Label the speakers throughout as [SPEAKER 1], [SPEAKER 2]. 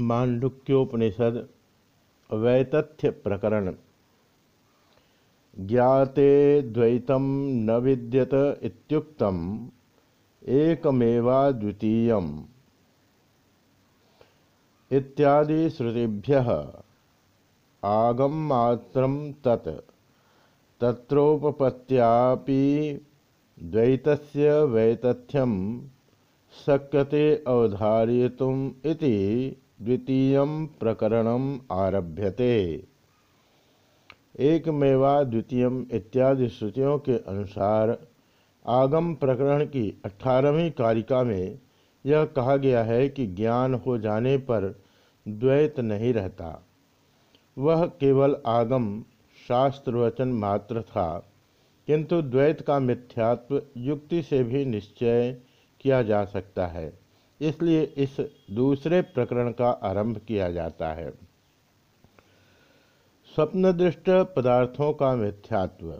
[SPEAKER 1] मांडुक्योपनिषद वैतथ्य प्रकरण ज्ञाते द्वैतम न विद्यत इत्युक्तम एकमेवाद्वितीय इत्यादि श्रुतिभ्य आगममात्र तत्। तत्रोपपत्यापि द्वैतस्य वैतथ्यम शक्यते अवधारयितुम इति द्वितीय प्रकरण आरभ्यते। एकमेवा द्वितीय इत्यादि श्रुतियों के अनुसार आगम प्रकरण की अठारहवीं कारिका में यह कहा गया है कि ज्ञान हो जाने पर द्वैत नहीं रहता। वह केवल आगम शास्त्र वचन मात्र था, किंतु द्वैत का मिथ्यात्व युक्ति से भी निश्चय किया जा सकता है। इसलिए इस दूसरे प्रकरण का आरंभ किया जाता है। स्वप्न दृष्ट पदार्थों का मिथ्यात्व।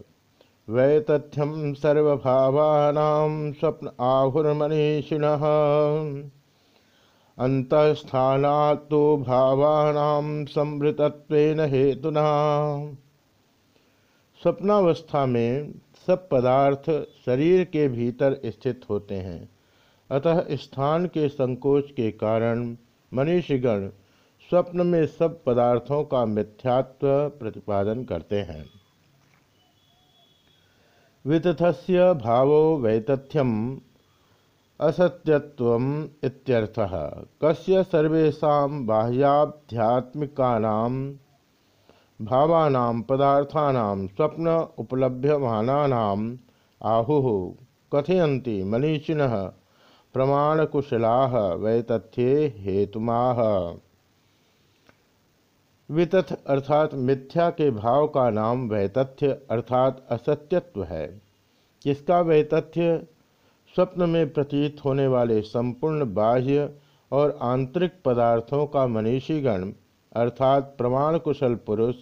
[SPEAKER 1] वैतथ्यम सर्वभावानाम स्वप्न आहुर्मनीषिण। अंतस्थाना तो भावानाम समृतत्व हेतुना। स्वप्नावस्था में सब पदार्थ शरीर के भीतर स्थित होते हैं। अतः स्थान के संकोच के कारण मनीषीगण स्वप्न में सब पदार्थों का मिथ्यात्व प्रतिपादन करते हैं। वितथस्य भावो वैतथ्यम असत्यत्व इत्यर्थः। कस्य सर्वेशा बाह्याध्यात्मिकानां भावानां पदार्थानां स्वप्न उपलभ्यमानानाम् आहुः। कथयन्ति मनीषिणः प्रमाणकुशला वैतथ्ये हेतुमाह वितथ अर्थात मिथ्या के भाव का नाम वैतथ्य अर्थात असत्यत्व है। किसका वैतथ्य? स्वप्न में प्रतीत होने वाले संपूर्ण बाह्य और आंतरिक पदार्थों का मनीषीगण अर्थात प्रमाण कुशल पुरुष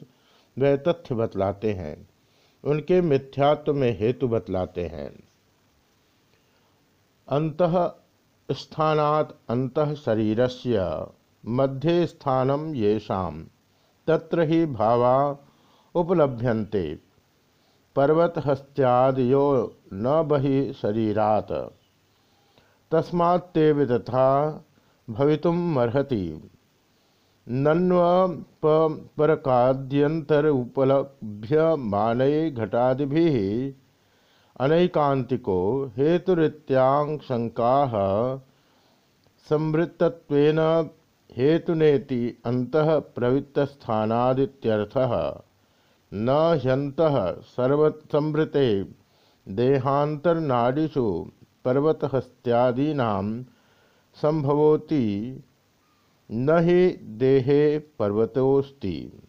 [SPEAKER 1] वैतथ्य बतलाते हैं। उनके मिथ्यात्व में हेतु बतलाते हैं। अंत स्थानात अंत शरीरस्य मध्ये स्थानम येषा, तत्र ही भावा उपलभ्यन्ते। पर्वतहस्त्यादयो न बहि शरीरात। तस्मात्ते विदथा भवितुमर्हति नन्वपरकाद्यंतर उपलभ्य मानय घटादिभिः अनैकांतिको हेतुरीत्यांशंका संवृत्तत्वेन हेतुनेति अंतः प्रवृत्तस्थानादित्यर्थः। न ह्यंतः सर्वसंवृते देहांतरनाड़ीषु पर्वतहस्त्यादीना संभवती। न ही देहे पर्वतोस्ति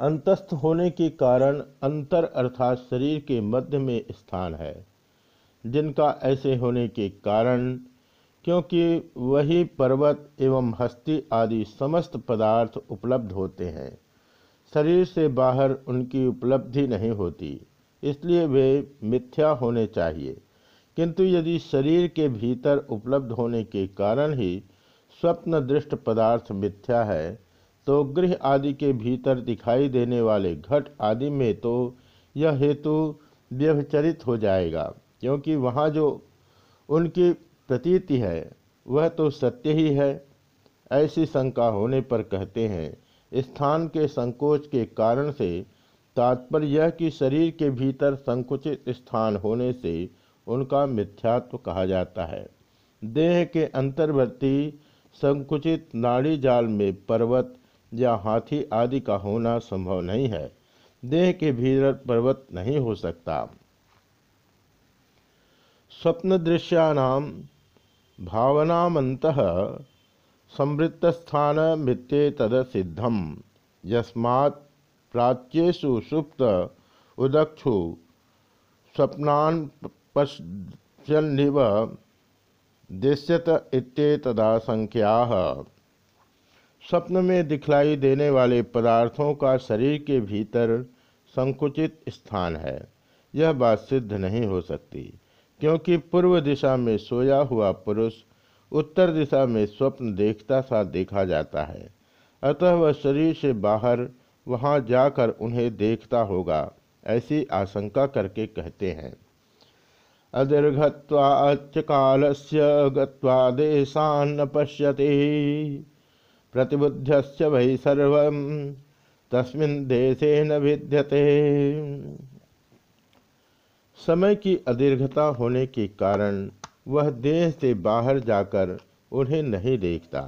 [SPEAKER 1] अंतस्थ होने के कारण अंतर अर्थात शरीर के मध्य में स्थान है। जिनका ऐसे होने के कारण, क्योंकि वही पर्वत एवं हस्ती आदि समस्त पदार्थ उपलब्ध होते हैं। शरीर से बाहर उनकी उपलब्धि नहीं होती, इसलिए वे मिथ्या होने चाहिए। किंतु यदि शरीर के भीतर उपलब्ध होने के कारण ही स्वप्न दृष्ट पदार्थ मिथ्या है तो गृह आदि के भीतर दिखाई देने वाले घट आदि में तो यह हेतु व्यवचरित हो जाएगा, क्योंकि वहाँ जो उनकी प्रतीति है, वह तो सत्य ही है। ऐसी शंका होने पर कहते हैं, स्थान के संकोच के कारण से तात्पर्य यह कि शरीर के भीतर संकुचित स्थान होने से उनका मिथ्यात्व कहा जाता है। देह के अंतर्वर्ती संकुचित नाड़ी जाल में पर्वत या हाथी आदि का होना संभव नहीं है। देह के भीतर पर्वत नहीं हो सकता। स्वप्न दृश्यानाम भावनामंत संवृत्तस्थान मित्ते तद सिद्धम यस्मात् प्राच्येषु सुप्त उदक्षु स्वप्नान पश्यन्निव दृश्यत इत्येतदासंख्या। स्वप्न में दिखलाई देने वाले पदार्थों का शरीर के भीतर संकुचित स्थान है। यह बात सिद्ध नहीं हो सकती, क्योंकि पूर्व दिशा में सोया हुआ पुरुष उत्तर दिशा में स्वप्न देखता सा देखा जाता है। अतः वह शरीर से बाहर वहाँ जाकर उन्हें देखता होगा, ऐसी आशंका करके कहते हैं। अदीर्घत्वाच काल से गदेशान्न पश्यति। प्रतिबुद्ध वही सर्व तस्मिन देशे न विद्यते समय की अदीर्घता होने के कारण वह देह से बाहर जाकर उन्हें नहीं देखता,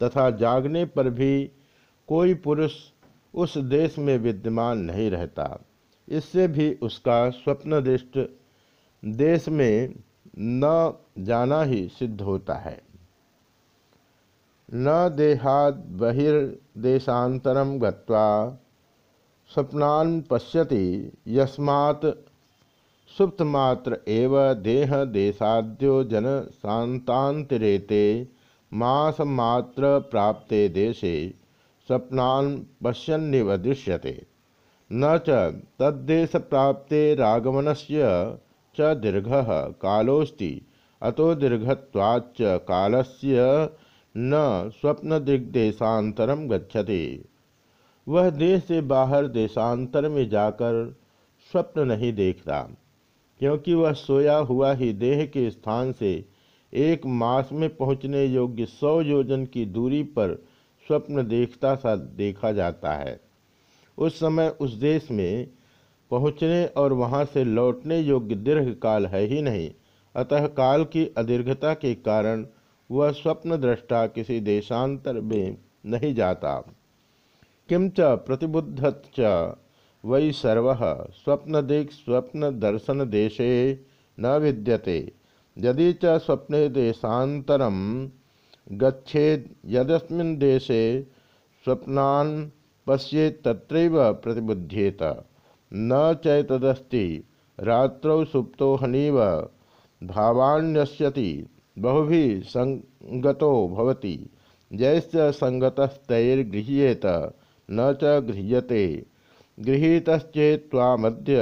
[SPEAKER 1] तथा जागने पर भी कोई पुरुष उस देश में विद्यमान नहीं रहता। इससे भी उसका स्वप्न दृष्ट देश में न जाना ही सिद्ध होता है। न देहाद बहिर्देशांतरम गत्वा स्वप्नान पश्यति, यस्मात् सुप्तमात्र एव देह देशाद्यो जन शांतांतरेते मासमात्र प्राप्ते देशे स्वप्नान् पश्यन्निवदृश्यते। न च तद्देश प्राप्ते रागमनस्य च दीर्घ कालोस्ति अतो दीर्घत्वाच्च कालस्य न स्वप्न दिग्देशांतरम गच्छति। वह देश से बाहर देशांतर में जाकर स्वप्न नहीं देखता, क्योंकि वह सोया हुआ ही देह के स्थान से एक मास में पहुँचने योग्य सौ योजन की दूरी पर स्वप्न देखता सा देखा जाता है। उस समय उस देश में पहुँचने और वहाँ से लौटने योग्य दीर्घ काल है ही नहीं, अतः काल की अदीर्घता के कारण वह स्वप्न दृष्टा किसी देशांतर में नहीं जाता। किंच प्रतिबुद्ध वै सर्व स्वप्न दिक् स्वप्न दर्शन देशे न विद्यते। यदि च स्वप्ने देशान्तरं गच्छेद यदस्मिन् देशे स्वप्नान् पश्येत तत्रैव प्रतिबुध्येत। न चैतदस्ति रात्रौ सुप्तो हनीव भावान्यस्यति। बहुभिः संगतो भवति। जैस्य संगतस्तैर्गृह्येत, न च गृह्यते। गृहीतश्चेत्वामद्य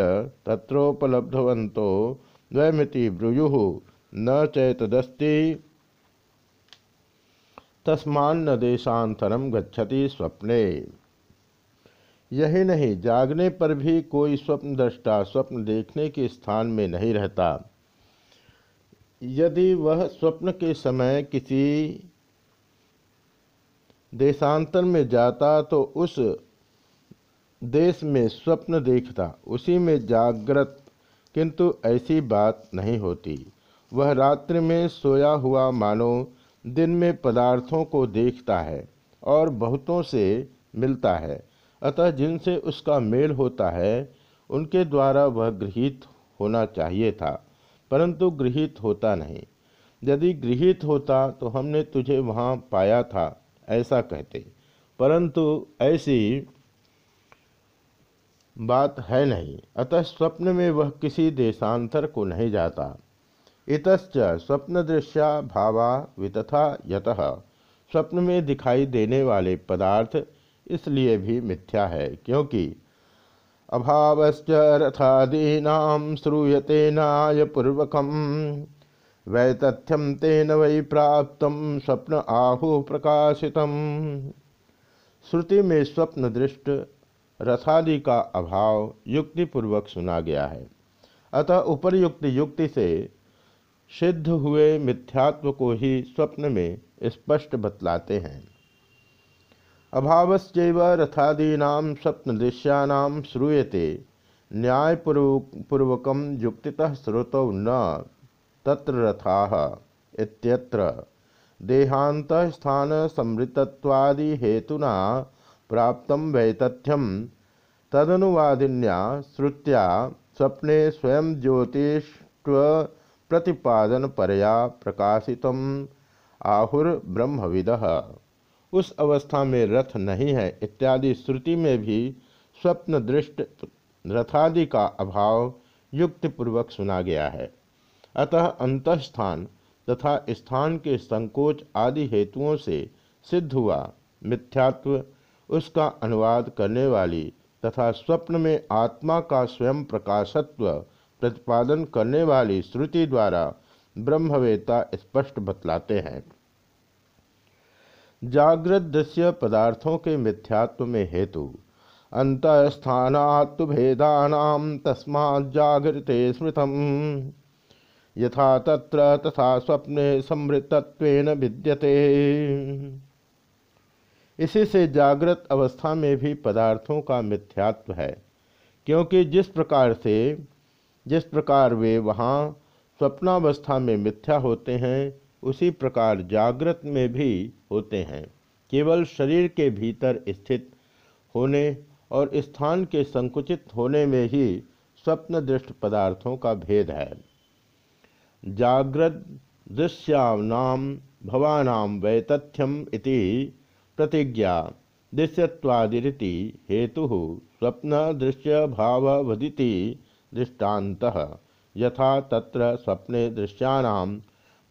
[SPEAKER 1] तत्रोपलब्धवन्तो, द्वयमिति ब्रूयु, न चैतदस्ति। तस्मान्न देशांतरम गच्छति स्वप्ने। यही नहीं, जागने पर भी कोई स्वप्न दृष्टा, स्वप्न देखने के स्थान में नहीं रहता। यदि वह स्वप्न के समय किसी देशांतर में जाता तो उस देश में स्वप्न देखता, उसी में जागृत, किंतु ऐसी बात नहीं होती। वह रात्रि में सोया हुआ मानो दिन में पदार्थों को देखता है और बहुतों से मिलता है। अतः जिनसे उसका मेल होता है, उनके द्वारा वह गृहित होना चाहिए था। परंतु गृहित होता नहीं। यदि गृहित होता तो हमने तुझे वहाँ पाया था, ऐसा कहते। परंतु ऐसी बात है नहीं। अतः स्वप्न में वह किसी देशांतर को नहीं जाता। इतच स्वप्न दृश्या भावा वितथा यत। स्वप्न में दिखाई देने वाले पदार्थ इसलिए भी मिथ्या है, क्योंकि अभावश्च रथादीना श्रूयते नायपूर्वक वैतथ्यम तेन वै प्राप्त स्वप्न आहु प्रकाशित श्रुति में स्वप्न दृष्ट रथादि का अभाव युक्तिपूर्वक सुना गया है। अतः उपरयुक्त युक्ति से सिद्ध हुए मिथ्यात्व को ही स्वप्न में स्पष्ट बतलाते हैं। अभावश्चैव रथादीना स्वप्न दृश्यानाम श्रूयते। न्यायपूर्वक युक्तितः श्रुतौ न, तत्र रथा इत्यत्र। देहांत स्थान समृतत्वादि हेतुना प्राप्त वैतथ्यम तदनुवादिन्या श्रुत्या स्वप्ने स्वयं ज्योतिष्व प्रतिपादन परया प्रकाशित आहुर ब्रह्मविद उस अवस्था में रथ नहीं है इत्यादि श्रुति में भी स्वप्न दृष्ट रथादि का अभाव युक्तिपूर्वक सुना गया है। अतः अंतस्थान तथा स्थान के संकोच आदि हेतुओं से सिद्ध हुआ मिथ्यात्व, उसका अनुवाद करने वाली तथा स्वप्न में आत्मा का स्वयं प्रकाशत्व प्रतिपादन करने वाली श्रुति द्वारा ब्रह्मवेता स्पष्ट बतलाते हैं। जागृत दृश्य पदार्थों के मिथ्यात्व में हेतु। अंतस्थानात्तु भेदानाम तस्मा जागृते स्मृतम। यथा तत्र तथा स्वप्ने समृतत्वेन विद्यते इसी से जागृत अवस्था में भी पदार्थों का मिथ्यात्व है, क्योंकि जिस प्रकार से, जिस प्रकार वे वहाँ स्वप्नावस्था में मिथ्या होते हैं उसी प्रकार जागृत में भी होते हैं। केवल शरीर के भीतर स्थित होने और स्थान के संकुचित होने में ही स्वप्न दृष्ट पदार्थों का भेद है। जागृत दृश्यानाम भवानाम वैतथ्यम इति प्रतिज्ञा दृश्यवादिति हेतु स्वप्न दृश्य भाववदिति दृष्टांत। यथा तत्र स्वप्ने दृश्यानाम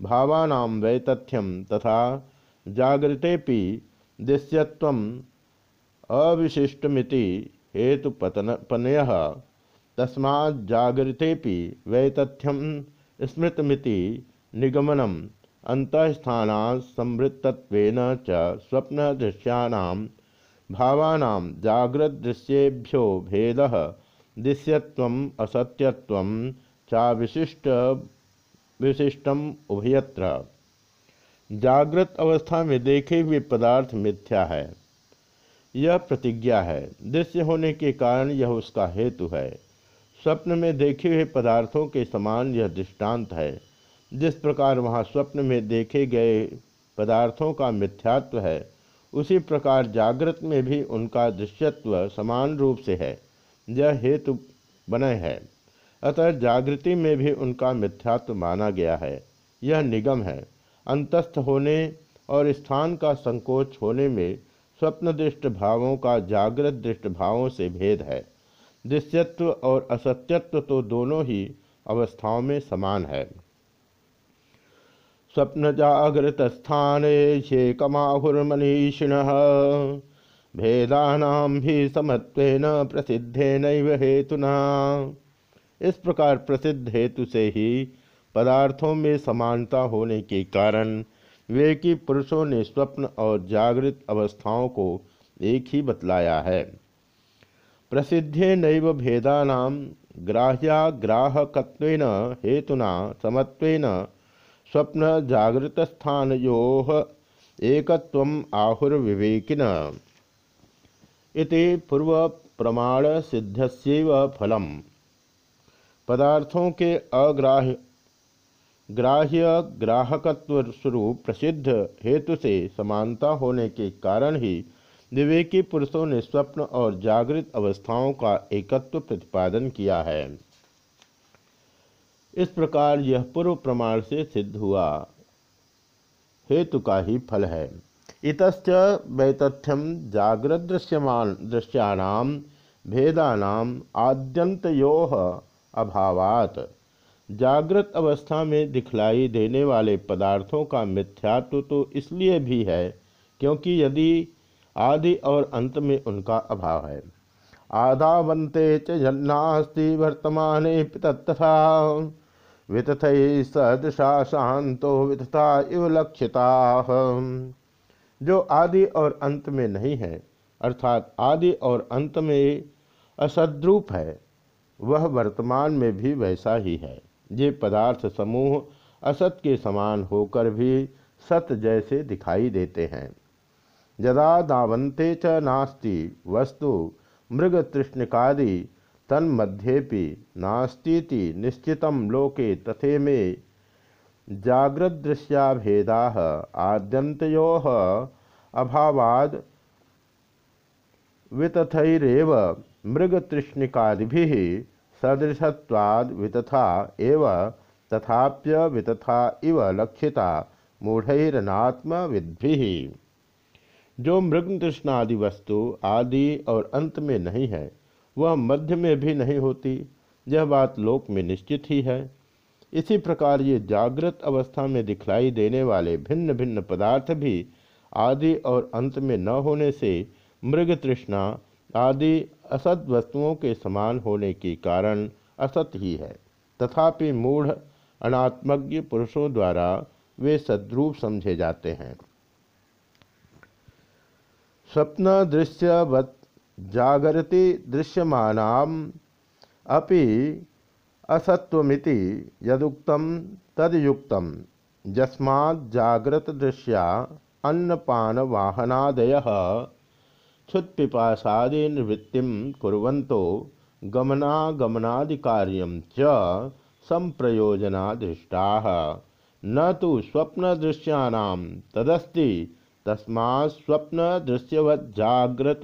[SPEAKER 1] भावानाम वैतथ्यम तथा जागृतेपि दृश्यत्वम अविशिष्टमिति हेतुपतनपनय तस्मा जागृतेपि वैतथ्यम स्मृतमिति निगमनम अंतस्थाना संवृत्तत्वेन च भावानां जागृदृश्येभ्यो भेद दृश्यत्वम असत्यत्वम चा विशिष्ट विशिष्टम उभयत्र। जागृत अवस्था में देखे हुए पदार्थ मिथ्या है। यह प्रतिज्ञा है। दृश्य होने के कारण यह उसका हेतु है। स्वप्न में देखे हुए पदार्थों के समान यह दृष्टांत है। जिस प्रकार वहाँ स्वप्न में देखे गए पदार्थों का मिथ्यात्व है, उसी प्रकार जागृत में भी उनका दृश्यत्व समान रूप से है। यह हेतु बने है। अतः जागृति में भी उनका मिथ्यात्व माना गया है। यह निगम है। अंतस्थ होने और स्थान का संकोच होने में स्वप्न दृष्ट भावों का जागृत दृष्ट भावों से भेद है। दृश्यत्व और असत्यत्व तो दोनों ही अवस्थाओं में समान है। स्वप्न जागृत स्थान कमाहुर्मनीषिण भेदानाम भी समत्वेन प्रसिद्धेन हेतुना। इस प्रकार प्रसिद्ध हेतु से ही पदार्थों में समानता होने के कारण वे कि पुरुषों ने स्वप्न और जागृत अवस्थाओं को एक ही बतलाया है। प्रसिद्धे नैव भेदानाम ग्राह्याग्राहकत्वेन हेतुना समत्वेन स्वप्न जागृत स्थानो एकत्वम आहुर्विवेकिन। इति पूर्व प्रमाण सिद्धस्यैव फलम। पदार्थों के अग्राह्य ग्राह्य ग्राहकत्व स्वरूप प्रसिद्ध हेतु से समानता होने के कारण ही विवेकी पुरुषों ने स्वप्न और जागृत अवस्थाओं का एकत्व प्रतिपादन किया है। इस प्रकार यह पूर्व प्रमाण से सिद्ध हुआ। हेतु का ही फल है। इतच वैतथ्यम जागृत दृश्यमान दृश्याणाम भेदानाम आद्यंतो अभावात। जागृत अवस्था में दिखलाई देने वाले पदार्थों का मिथ्यात्व तो इसलिए भी है क्योंकि यदि आदि और अंत में उनका अभाव है। आधावंते च जन्नास्ति वर्तमान तथा वितथ सदृशा शांतो वितथा इव लक्षिता। जो आदि और अंत में नहीं है, अर्थात आदि और अंत में असद्रूप है वह वर्तमान में भी वैसा ही है। ये पदार्थ समूह असत के समान होकर भी सत जैसे दिखाई देते हैं। यदा दावंते च नास्ति, वस्तु मृग तृष्णिकादि तन्मध्येपि नास्तीति निश्चित लोके तथे में जागृदृश्याभेदा आद्यंतो अभावाद वितथरव मृगतृष्णिकादि सदृशत्वाद वितथा एव, तथाप्य वितथा इव लक्षिता मूढ़नात्म विद्धि जो मृग तृष्णादि वस्तु आदि और अंत में नहीं है, वह मध्य में भी नहीं होती, यह बात लोक में निश्चित ही है। इसी प्रकार ये जागृत अवस्था में दिखलाई देने वाले भिन्न भिन्न पदार्थ भी आदि और अंत में न होने से मृग तृष्णा आदि असत वस्तुओं के समान होने के कारण असत ही है। तथापि मूढ़ अनात्मज्ञ पुरुषों द्वारा वे सद्रूप समझे जाते हैं। स्वप्न दृश्यवत जागृति दृश्यमानाम अपि असत्वमिति यदुक्तम तदयुक्तम यस्मात् जागृत दृश्या अन्नपान वाहनादय क्षुत्पिपासादि निवृत्ति कुरंतो गमनागमनादिकार्य च संप्रयोजनादृष्टा न तो स्वप्न दृश्यानां तदस्ति तस्मा स्वप्न दृश्यवजागृत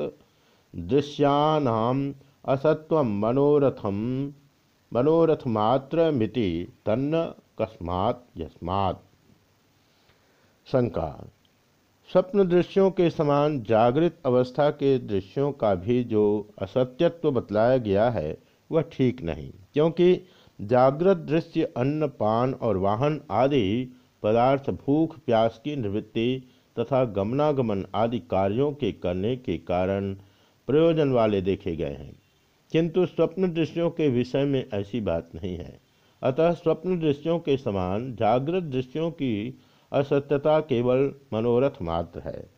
[SPEAKER 1] दृश्यानाम असत्व मनोरथम मनोरथ मिति तन्न कस्मात् यस्मात्। शंका स्वप्न दृश्यों के समान जागृत अवस्था के दृश्यों का भी जो असत्यत्व बतलाया गया है, वह ठीक नहीं। क्योंकि जागृत दृश्य, अन्न, पान और वाहन आदि पदार्थ, भूख, प्यास की निवृत्ति तथा गमनागमन आदि कार्यों के करने के कारण प्रयोजन वाले देखे गए हैं। किंतु स्वप्न दृश्यों के विषय में ऐसी बात नहीं है। अतः स्वप्न दृश्यों के समान जागृत दृश्यों की असत्यता केवल मनोरथ मात्र है।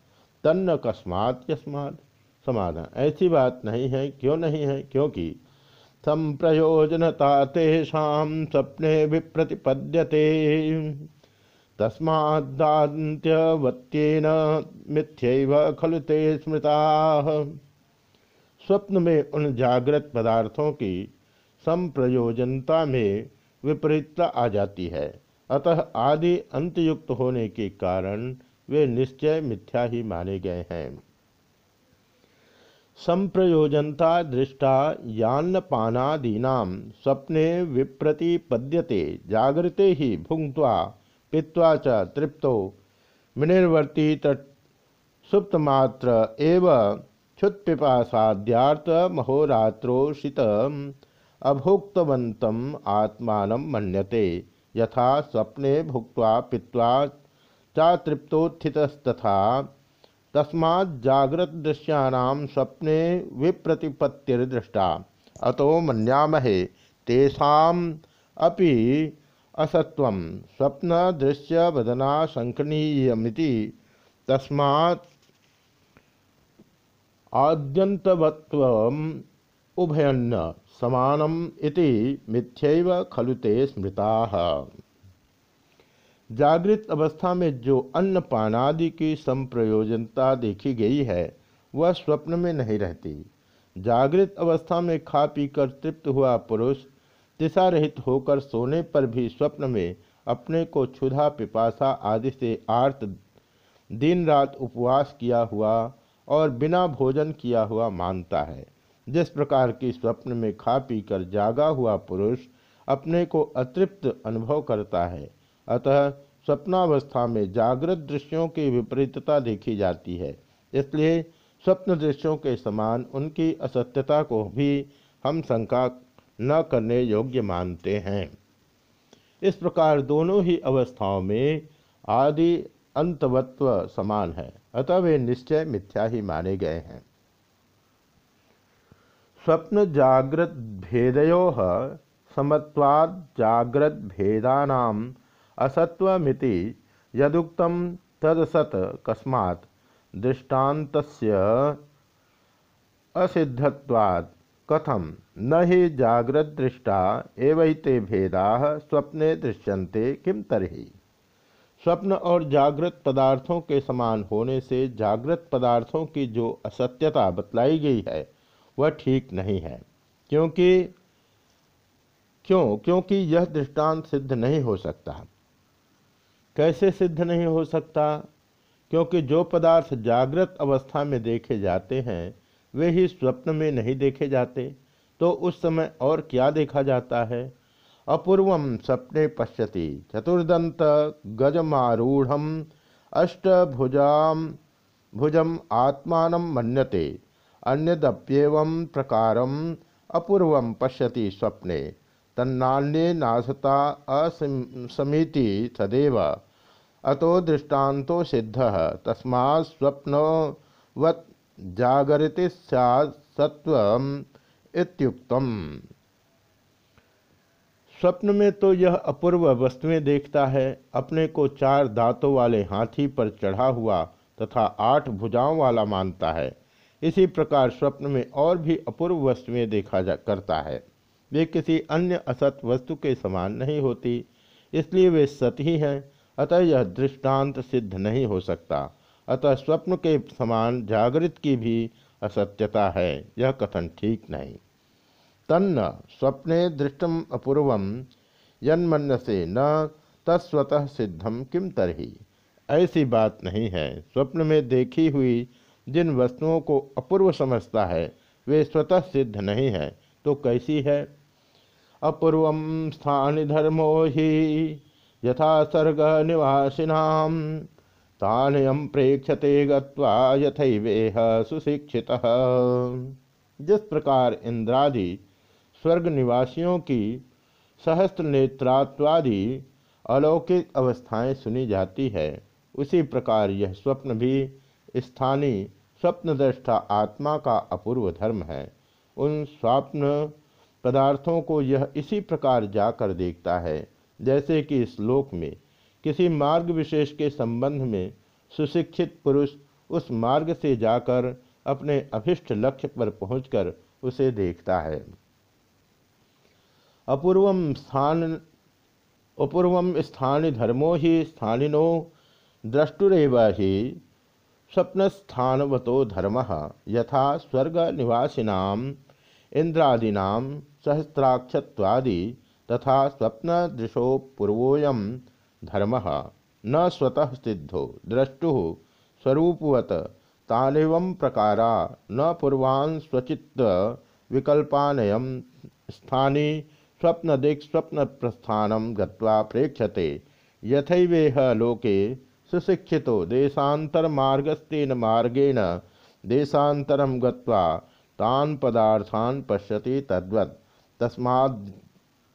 [SPEAKER 1] तन्न कस्मात यस्मात। समाधान। ऐसी बात नहीं है, क्यों नहीं है? क्योंकि संप्रयोजनता तेषा स्वप्ने विप्रतिपद्यते। तस्माद्दान्त्यवत्येन मिथ्यैव खलु ते स्मृता। स्वप्न में उन जागृत पदार्थों की संप्रयोजनता में विपरीतता आ जाती है। अतः आदि अंतयुक्त होने के कारण वे निश्चय मिथ्या ही माने गए हैं। संप्रयोजनता दृष्टा यान्नपानादीना स्वप्ने विप्रतिपद्यते, जागृते ही भुंक्वा पीवा च तृप्तो मिनिर्वर्ती सुप्तमात्र एव क्षुत्पिपासाद्यार्थ महोरात्रोषित अभोक्तवंतम आत्मा मन्यते। यथा स्वप्ने भुक्त्वा पीवा चातृप्तोत्थितस्तथा। तस्मा जागृत दृश्यानाम स्वप्ने विप्रतिपत्तिर्दृष्टा। अतो मन्यामहे, तेषाम अपि असत्व स्वप्न दृश्य वदना शंकनीयमिति तस्मात् आद्यंतवत्व उभयन्न। समानम इति मिथ्यैव खलु ते स्मृताः। जागृत अवस्था में जो अन्न पानादि की संप्रयोजनता देखी गई है, वह स्वप्न में नहीं रहती। जागृत अवस्था में खा पीकर तृप्त हुआ पुरुष दिशा रहित होकर सोने पर भी स्वप्न में अपने को क्षुधा, पिपासा आदि से आर्त दिन रात उपवास किया हुआ और बिना भोजन किया हुआ मानता है। जिस प्रकार की स्वप्न में खा पी कर जागा हुआ पुरुष अपने को अतृप्त अनुभव करता है। अतः स्वप्नावस्था में जागृत दृश्यों की विपरीतता देखी जाती है। इसलिए स्वप्न दृश्यों के समान उनकी असत्यता को भी हम शंका न करने योग्य मानते हैं। इस प्रकार दोनों ही अवस्थाओं में आदि अंतवत्व समान है। अतः वे निश्चय मिथ्या ही माने गए हैं। स्वप्न जागृत भेदयो समत्वाद जागृत भेदानाम असत्वमिति यदुक्त तदसत कस्मात् दृष्टान्तस्य असिद्धत्वात्। कथम न ही जागृत दृष्टा एवं भेदा स्वप्ने दृश्यन्ते किम तरही? स्वप्न और जागृत पदार्थों के समान होने से जागृत पदार्थों की जो असत्यता बतलाई गई है वह ठीक नहीं है। क्योंकि, क्यों? क्योंकि यह दृष्टांत सिद्ध नहीं हो सकता। कैसे सिद्ध नहीं हो सकता? क्योंकि जो पदार्थ जागृत अवस्था में देखे जाते हैं, वे ही स्वप्न में नहीं देखे जाते। तो उस समय और क्या देखा जाता है? अपूर्व सपने पश्यति चतुर्दंत गजमारूढ़ अष्टभुजा भुजम आत्मा मनते अन्यदप्यव प्रकार अपूर्व पश्यति स्वप्ने। तन्नान्ये नासता असमीति सदैव। अतो दृष्टान्तो सिद्ध। तस्मा स्वप्नवत् जागृति सत्व स्वप्न में तो यह अपूर्व वस्तुएँ देखता है। अपने को चार दांतों वाले हाथी पर चढ़ा हुआ तथा आठ भुजाओं वाला मानता है। इसी प्रकार स्वप्न में और भी अपूर्व वस्तुएँ देखा जा, करता है। वे किसी अन्य असत वस्तु के समान नहीं होती, इसलिए वे सत ही हैं, अतः यह दृष्टांत सिद्ध नहीं हो सकता। अतः स्वप्न के समान जागृत की भी असत्यता है, यह कथन ठीक नहीं। तन्न स्वप्ने दृष्टम अपूर्व यन्मन से न तत्स्वतः सिद्धम किम तरही। ऐसी बात नहीं है, स्वप्न में देखी हुई जिन वस्तुओं को अपूर्व समझता है, वे स्वतः सिद्ध नहीं है तो कैसी है? अपूर्व स्थान धर्मो ही, यथा सर्ग निवासीनाम तानयम प्रेक्षते गत्वा गथवेह सुशिक्षित। जिस प्रकार इंद्रादि स्वर्ग निवासियों की सहस्त्र नेत्रात्वादि अलौकिक अवस्थाएँ सुनी जाती है, उसी प्रकार यह स्वप्न भी स्थानीय स्वप्नदृष्टा आत्मा का अपूर्व धर्म है। उन स्वप्न पदार्थों को यह इसी प्रकार जाकर देखता है, जैसे कि इस लोक में किसी मार्ग विशेष के संबंध में सुशिक्षित पुरुष उस मार्ग से जाकर अपने अभिष्ट लक्ष्य पर पहुंचकर उसे देखता है। अपूर्व स्थान अपूर्व स्थान धर्मो ही स्थानिनो द्रष्टुरव ही स्वप्नस्थानवतो धर्म, यथा स्वर्ग निवासीना इंद्रादीना सहस्राक्षत्वादि, तथा स्वप्नदृशो पूर्वोयम धर्म। न स्वतः सिद्धो, द्रष्टु स्वरूपवत, तानिव प्रकारा, न पूर्वान् स्वचित्त विकल्पानयम स्थानी स्वप्नदिक् स्वप्न प्रस्थान गत्वा प्रेक्षते यथैवेह लोके सुशिक्षितो देशान्तरमार्गस्तेन मार्गेण देशान्तरं गत्वा तान पदार्थान पश्यति तद्वत्। तस्माद्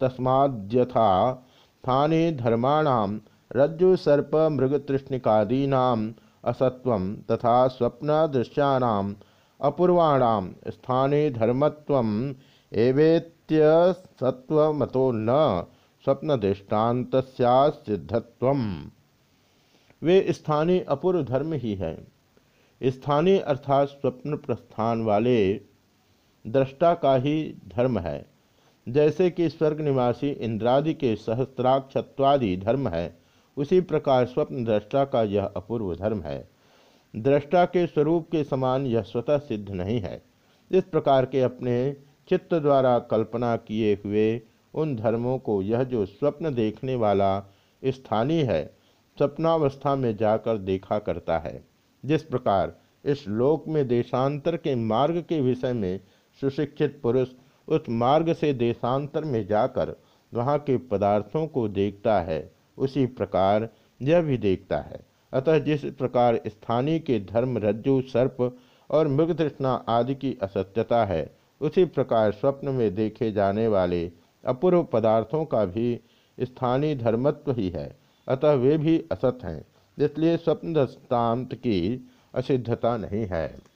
[SPEAKER 1] तस्माद्यथा स्थाने धर्माणाम रज्जु सर्प मृगतृष्णिकादीनाम असत्व तथा स्वप्नदृश्यानाम अपूर्वाणाम स्थाने धर्मत्व एवेत्य सत्वमतो न स्वप्न दृष्टांत सिद्धत्व वे स्थानीय अपूर्व धर्म ही है। स्थानीय अर्थात स्वप्न प्रस्थान वाले दृष्टा का ही धर्म है। जैसे कि स्वर्ग निवासी इंद्रादि के सहस्त्राक्षत्वादि धर्म है, उसी प्रकार स्वप्न दृष्टा का यह अपूर्व धर्म है। दृष्टा के स्वरूप के समान यह स्वतः सिद्ध नहीं है। इस प्रकार के अपने चित्त द्वारा कल्पना किए हुए उन धर्मों को यह जो स्वप्न देखने वाला स्थानीय है स्वप्नावस्था में जाकर देखा करता है। जिस प्रकार इस लोक में देशांतर के मार्ग के विषय में सुशिक्षित पुरुष उस मार्ग से देशांतर में जाकर वहाँ के पदार्थों को देखता है, उसी प्रकार यह भी देखता है। अतः जिस प्रकार स्थानीय के धर्म, रज्जु, सर्प और मृग तृष्णा आदि की असत्यता है, उसी प्रकार स्वप्न में देखे जाने वाले अपूर्व पदार्थों का भी स्थानीय धर्मत्व ही है। अतः वे भी असत हैं इसलिए स्वप्न दृष्टांत की असिद्धता नहीं है।